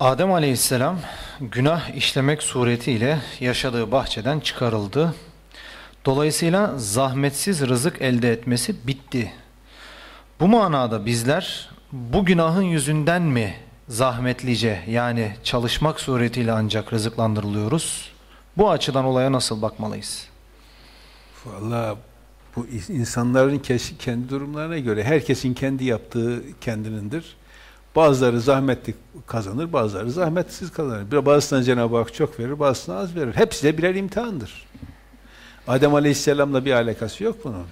Adem Aleyhisselam günah işlemek suretiyle yaşadığı bahçeden çıkarıldı. Dolayısıyla zahmetsiz rızık elde etmesi bitti. Bu manada bizler bu günahın yüzünden mi zahmetlice yani çalışmak suretiyle ancak rızıklandırılıyoruz? Bu açıdan olaya nasıl bakmalıyız? Vallahi bu insanların kendi durumlarına göre herkesin kendi yaptığı kendinindir. Bazıları zahmetli kazanır, bazıları zahmetsiz kazanır. Bazısına Cenab-ı Hak çok verir, bazısına az verir. Hepsi de birer imtihandır. Adem Aleyhisselam'la bir alakası yok bunun.